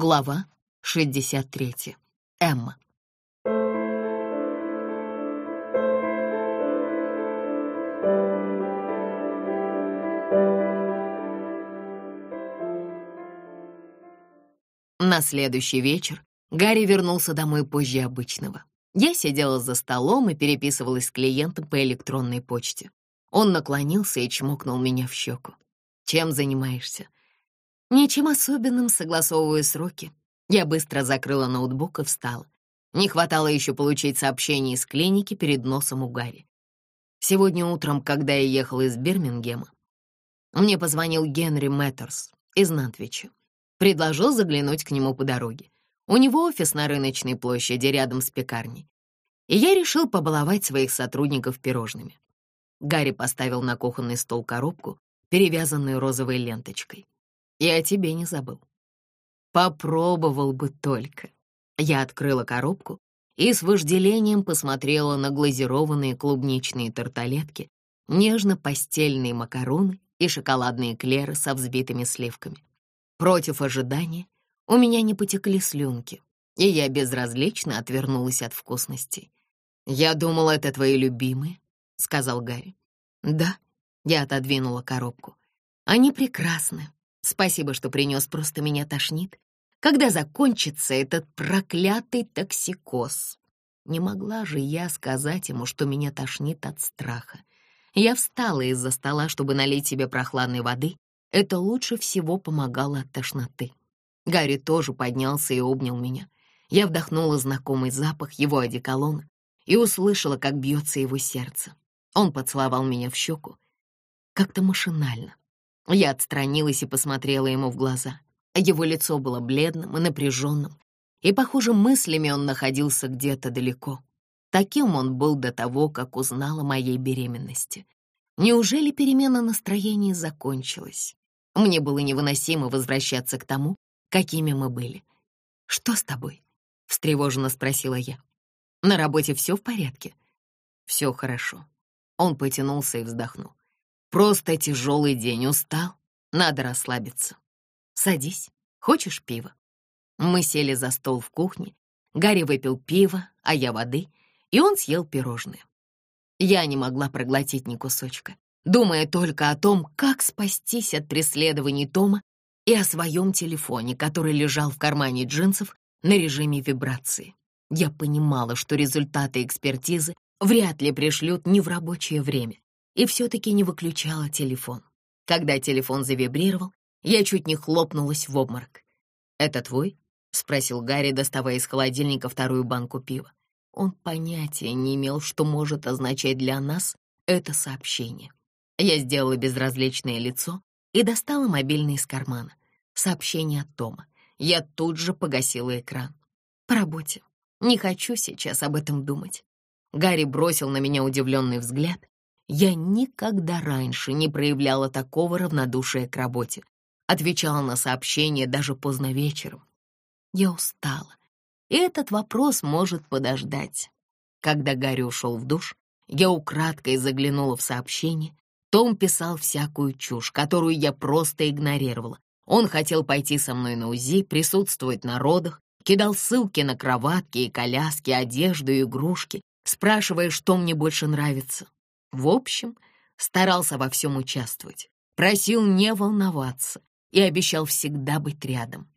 Глава 63. Эмма. На следующий вечер Гарри вернулся домой позже обычного. Я сидела за столом и переписывалась с клиентом по электронной почте. Он наклонился и чмокнул меня в щеку. «Чем занимаешься?» «Ничем особенным, согласовываю сроки». Я быстро закрыла ноутбук и встала. Не хватало еще получить сообщение из клиники перед носом у Гарри. Сегодня утром, когда я ехала из Бирмингема, мне позвонил Генри Мэттерс из Нантвича. Предложил заглянуть к нему по дороге. У него офис на рыночной площади рядом с пекарней. И я решил побаловать своих сотрудников пирожными. Гарри поставил на кухонный стол коробку, перевязанную розовой ленточкой. Я о тебе не забыл. Попробовал бы только. Я открыла коробку и с вожделением посмотрела на глазированные клубничные тарталетки, нежно-постельные макароны и шоколадные клеры со взбитыми сливками. Против ожидания у меня не потекли слюнки, и я безразлично отвернулась от вкусностей. «Я думал, это твои любимые», — сказал Гарри. «Да», — я отодвинула коробку. «Они прекрасны. Спасибо, что принес, просто меня тошнит. Когда закончится этот проклятый токсикоз?» Не могла же я сказать ему, что меня тошнит от страха. Я встала из-за стола, чтобы налить себе прохладной воды. Это лучше всего помогало от тошноты. Гарри тоже поднялся и обнял меня. Я вдохнула знакомый запах его одеколона и услышала, как бьется его сердце. Он поцеловал меня в щеку, как-то машинально. Я отстранилась и посмотрела ему в глаза. Его лицо было бледным и напряженным, и, похоже, мыслями он находился где-то далеко. Таким он был до того, как узнал о моей беременности. Неужели перемена настроения закончилась? Мне было невыносимо возвращаться к тому, какими мы были. «Что с тобой?» — встревоженно спросила я. «На работе все в порядке?» «Все хорошо». Он потянулся и вздохнул. «Просто тяжелый день, устал. Надо расслабиться. Садись. Хочешь пиво?» Мы сели за стол в кухне. Гарри выпил пиво, а я воды, и он съел пирожные. Я не могла проглотить ни кусочка, думая только о том, как спастись от преследований Тома и о своем телефоне, который лежал в кармане джинсов на режиме вибрации. Я понимала, что результаты экспертизы вряд ли пришлют не в рабочее время, и все-таки не выключала телефон. Когда телефон завибрировал, я чуть не хлопнулась в обморок. «Это твой?» — спросил Гарри, доставая из холодильника вторую банку пива. Он понятия не имел, что может означать для нас это сообщение. Я сделала безразличное лицо и достала мобильный из кармана. Сообщение от Тома. Я тут же погасила экран. По работе. Не хочу сейчас об этом думать. Гарри бросил на меня удивленный взгляд. Я никогда раньше не проявляла такого равнодушия к работе. Отвечала на сообщения даже поздно вечером. Я устала, и этот вопрос может подождать. Когда Гарри ушел в душ, я украдкой заглянула в сообщение. Том писал всякую чушь, которую я просто игнорировала, он хотел пойти со мной на УЗИ, присутствовать на родах, кидал ссылки на кроватки и коляски, одежду и игрушки, спрашивая, что мне больше нравится. В общем, старался во всем участвовать, просил не волноваться и обещал всегда быть рядом.